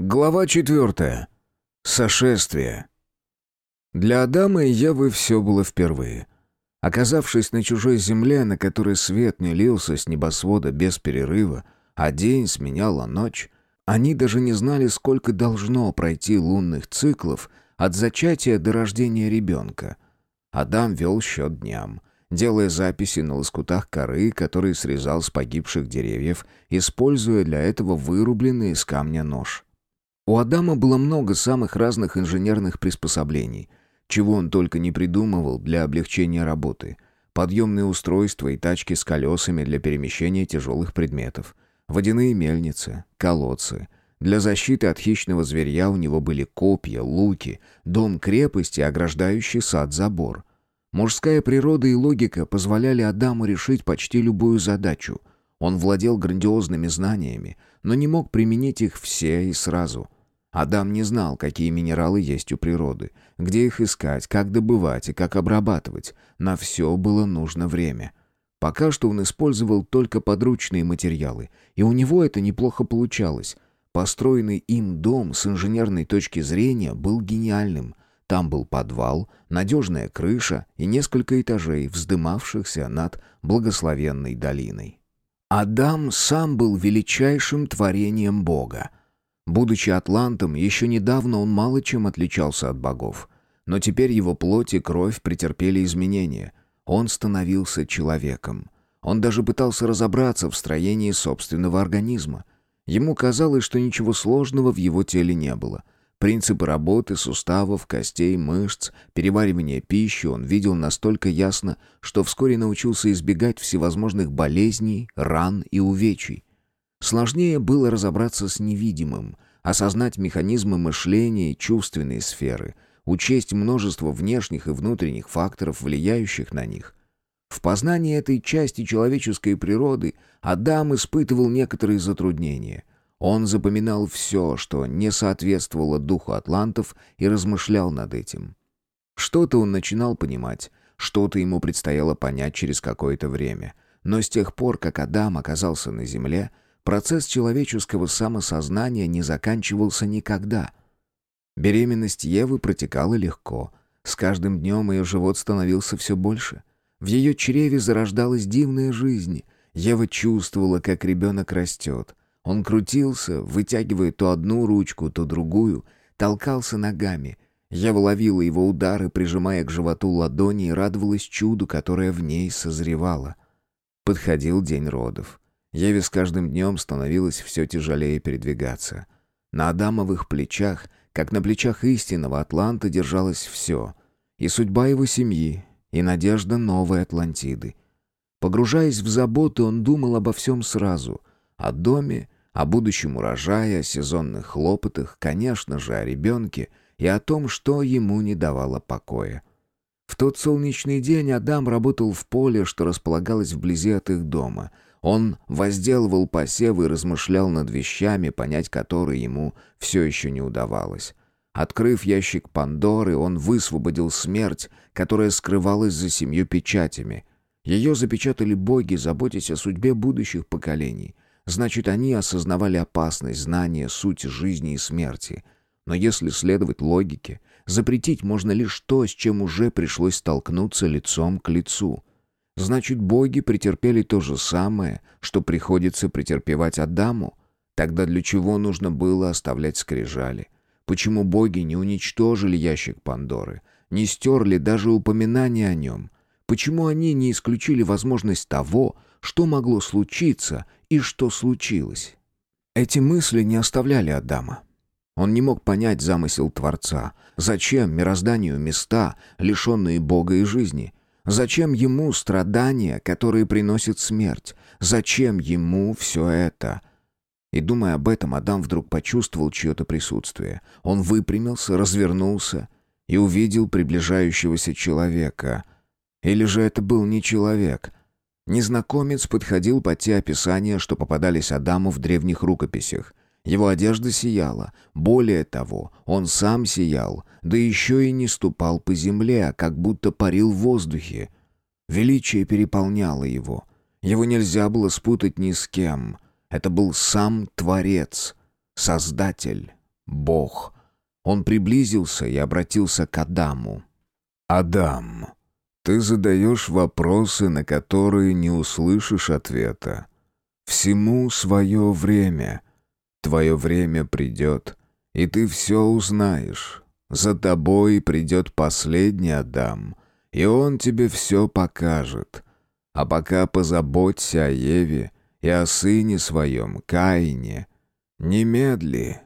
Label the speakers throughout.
Speaker 1: Глава четвертая. Сошествие. Для Адама и Евы все было впервые. Оказавшись на чужой земле, на которой свет не лился с небосвода без перерыва, а день сменяла ночь, они даже не знали, сколько должно пройти лунных циклов от зачатия до рождения ребенка. Адам вел счет дням, делая записи на лоскутах коры, которые срезал с погибших деревьев, используя для этого вырубленный из камня нож. У Адама было много самых разных инженерных приспособлений, чего он только не придумывал для облегчения работы. Подъемные устройства и тачки с колесами для перемещения тяжелых предметов, водяные мельницы, колодцы. Для защиты от хищного зверья у него были копья, луки, дом-крепости, ограждающий сад-забор. Мужская природа и логика позволяли Адаму решить почти любую задачу. Он владел грандиозными знаниями, но не мог применить их все и сразу – Адам не знал, какие минералы есть у природы, где их искать, как добывать и как обрабатывать. На все было нужно время. Пока что он использовал только подручные материалы, и у него это неплохо получалось. Построенный им дом с инженерной точки зрения был гениальным. Там был подвал, надежная крыша и несколько этажей, вздымавшихся над благословенной долиной. Адам сам был величайшим творением Бога. Будучи атлантом, еще недавно он мало чем отличался от богов. Но теперь его плоть и кровь претерпели изменения. Он становился человеком. Он даже пытался разобраться в строении собственного организма. Ему казалось, что ничего сложного в его теле не было. Принципы работы суставов, костей, мышц, переваривания пищи он видел настолько ясно, что вскоре научился избегать всевозможных болезней, ран и увечий. Сложнее было разобраться с невидимым, осознать механизмы мышления и чувственной сферы, учесть множество внешних и внутренних факторов, влияющих на них. В познании этой части человеческой природы Адам испытывал некоторые затруднения. Он запоминал все, что не соответствовало духу атлантов, и размышлял над этим. Что-то он начинал понимать, что-то ему предстояло понять через какое-то время. Но с тех пор, как Адам оказался на земле, Процесс человеческого самосознания не заканчивался никогда. Беременность Евы протекала легко. С каждым днем ее живот становился все больше. В ее чреве зарождалась дивная жизнь. Ева чувствовала, как ребенок растет. Он крутился, вытягивая то одну ручку, то другую, толкался ногами. Ева ловила его удары, прижимая к животу ладони и радовалась чуду, которое в ней созревало. Подходил день родов. Еве с каждым днем становилось все тяжелее передвигаться. На Адамовых плечах, как на плечах истинного Атланта, держалось все. И судьба его семьи, и надежда новой Атлантиды. Погружаясь в заботы, он думал обо всем сразу. О доме, о будущем урожае, о сезонных хлопотах, конечно же, о ребенке и о том, что ему не давало покоя. В тот солнечный день Адам работал в поле, что располагалось вблизи от их дома — он возделывал посевы и размышлял над вещами, понять которые ему все еще не удавалось. Открыв ящик Пандоры, он высвободил смерть, которая скрывалась за семью печатями. Ее запечатали боги, заботясь о судьбе будущих поколений. Значит, они осознавали опасность, знания, суть жизни и смерти. Но если следовать логике, запретить можно лишь то, с чем уже пришлось столкнуться лицом к лицу — Значит, боги претерпели то же самое, что приходится претерпевать Адаму? Тогда для чего нужно было оставлять скрижали? Почему боги не уничтожили ящик Пандоры, не стерли даже упоминания о нем? Почему они не исключили возможность того, что могло случиться и что случилось? Эти мысли не оставляли Адама. Он не мог понять замысел Творца. Зачем мирозданию места, лишенные Бога и жизни? Зачем ему страдания, которые приносят смерть? Зачем ему все это? И думая об этом, Адам вдруг почувствовал чье-то присутствие. Он выпрямился, развернулся и увидел приближающегося человека. Или же это был не человек? Незнакомец подходил под те описания, что попадались Адаму в древних рукописях. Его одежда сияла. Более того, он сам сиял, да еще и не ступал по земле, а как будто парил в воздухе. Величие переполняло его. Его нельзя было спутать ни с кем. Это был сам Творец, Создатель, Бог. Он приблизился и обратился к Адаму. «Адам, ты задаешь вопросы, на которые не услышишь ответа. Всему свое время. Твое время придет, и ты все узнаешь. За тобой придет последний Адам, и он тебе все покажет. А пока позаботься о Еве и о сыне своем, Каине. Немедли».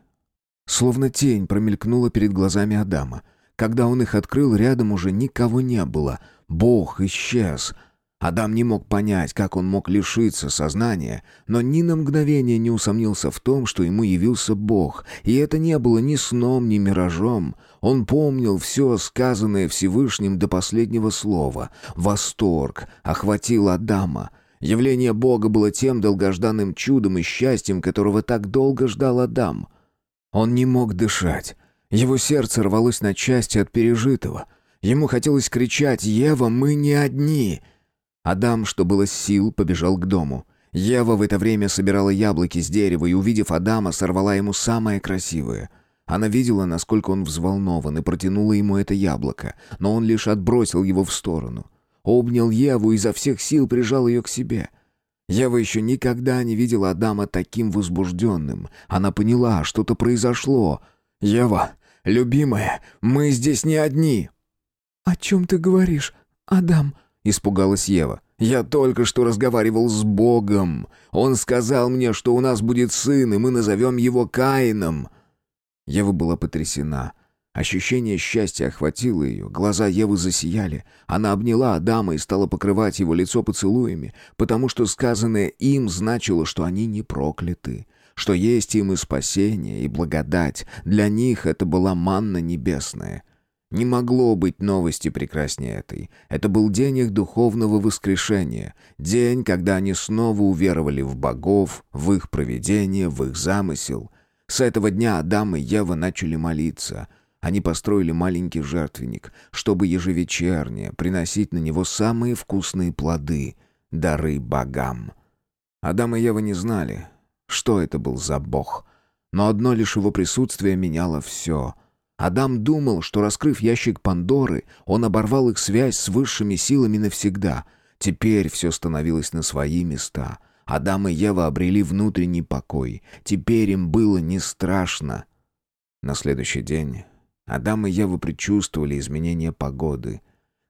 Speaker 1: Словно тень промелькнула перед глазами Адама. Когда он их открыл, рядом уже никого не было. Бог исчез. Адам не мог понять, как он мог лишиться сознания, но ни на мгновение не усомнился в том, что ему явился Бог, и это не было ни сном, ни миражом. Он помнил все сказанное Всевышним до последнего слова. Восторг охватил Адама. Явление Бога было тем долгожданным чудом и счастьем, которого так долго ждал Адам. Он не мог дышать. Его сердце рвалось на части от пережитого. Ему хотелось кричать «Ева, мы не одни!» Адам, что было сил, побежал к дому. Ева в это время собирала яблоки с дерева и, увидев Адама, сорвала ему самое красивое. Она видела, насколько он взволнован, и протянула ему это яблоко, но он лишь отбросил его в сторону. Обнял Еву и изо всех сил прижал ее к себе. Ева еще никогда не видела Адама таким возбужденным. Она поняла, что-то произошло. «Ева, любимая, мы здесь не одни!»
Speaker 2: «О чем ты говоришь, Адам?»
Speaker 1: — испугалась Ева. «Я только что разговаривал с Богом. Он сказал мне, что у нас будет сын, и мы назовем его Каином». Ева была потрясена. Ощущение счастья охватило ее, глаза Евы засияли. Она обняла Адама и стала покрывать его лицо поцелуями, потому что сказанное им значило, что они не прокляты, что есть им и спасение, и благодать. Для них это была манна небесная. Не могло быть новости прекраснее этой. Это был день их духовного воскрешения, день, когда они снова уверовали в богов, в их провидение, в их замысел. С этого дня Адам и Ева начали молиться. Они построили маленький жертвенник, чтобы ежевечерне приносить на него самые вкусные плоды, дары богам. Адам и Ева не знали, что это был за бог, но одно лишь его присутствие меняло все — Адам думал, что, раскрыв ящик Пандоры, он оборвал их связь с высшими силами навсегда. Теперь все становилось на свои места. Адам и Ева обрели внутренний покой. Теперь им было не страшно. На следующий день Адам и Ева предчувствовали изменение погоды.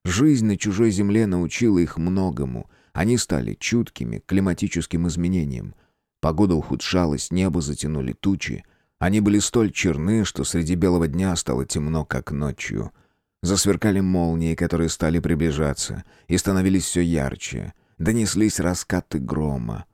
Speaker 1: Жизнь на чужой земле научила их многому. Они стали чуткими к климатическим изменениям. Погода ухудшалась, небо затянули тучи. Они были столь черны, что среди белого дня стало темно, как ночью. Засверкали молнии, которые стали приближаться, и становились все ярче. Донеслись раскаты грома.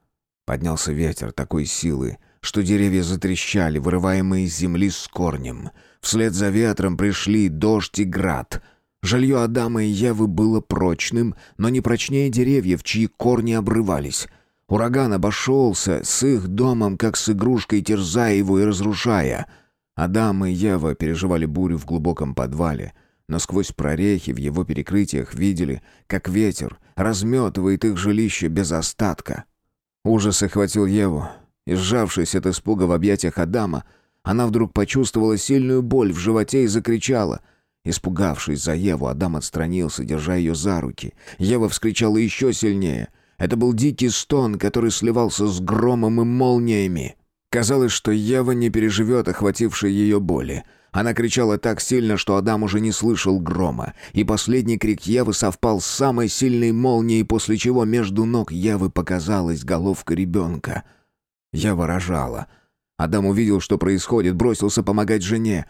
Speaker 1: Поднялся ветер такой силы, что деревья затрещали, вырываемые из земли с корнем. Вслед за ветром пришли дождь и град. Жилье Адама и Евы было прочным, но не прочнее деревьев, чьи корни обрывались. Ураган обошелся с их домом, как с игрушкой, терзая его и разрушая. Адам и Ева переживали бурю в глубоком подвале, но сквозь прорехи в его перекрытиях видели, как ветер разметывает их жилище без остатка. Ужас охватил Еву, и, сжавшись от испуга в объятиях Адама, она вдруг почувствовала сильную боль в животе и закричала — Испугавшись за Еву, Адам отстранился, держа ее за руки. Ева вскричала еще сильнее. Это был дикий стон, который сливался с громом и молниями. Казалось, что Ева не переживет охватившей ее боли. Она кричала так сильно, что Адам уже не слышал грома, и последний крик Евы совпал с самой сильной молнией, после чего между ног Евы показалась головка ребенка. Ева рожала. Адам увидел, что происходит, бросился помогать жене.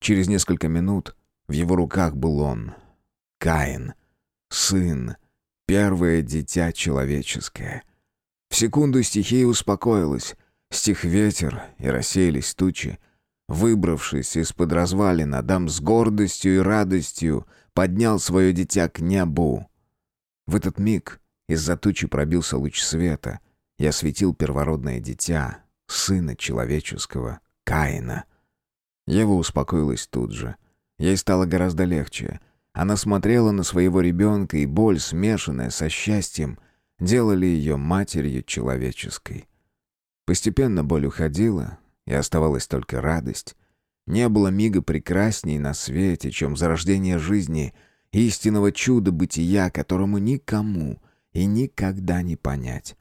Speaker 1: Через несколько минут в его руках был он. Каин. Сын Первое дитя человеческое. В секунду стихия успокоилась. Стих ветер, и рассеялись тучи. Выбравшись из-под развалин, Адам с гордостью и радостью поднял свое дитя к небу. В этот миг из-за тучи пробился луч света и осветил первородное дитя, сына человеческого, Каина. Ева успокоилась тут же. Ей стало гораздо легче — она смотрела на своего ребенка, и боль, смешанная со счастьем, делали ее матерью человеческой. Постепенно боль уходила, и оставалась только радость. Не было мига прекрасней на свете, чем зарождение жизни, истинного чуда бытия, которому никому и никогда не понять.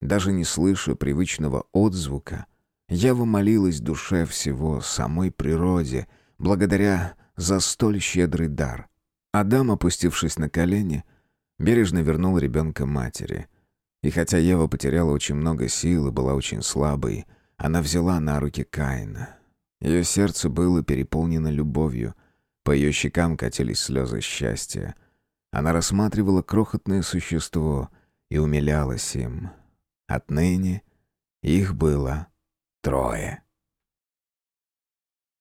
Speaker 1: Даже не слыша привычного отзвука, я вымолилась душе всего, самой природе, благодаря за столь щедрый дар. Адам, опустившись на колени, бережно вернул ребенка матери. И хотя Ева потеряла очень много сил и была очень слабой, она взяла на руки Каина. Ее сердце было переполнено любовью, по ее щекам катились слезы счастья. Она рассматривала крохотное существо и умилялась им. Отныне их было трое.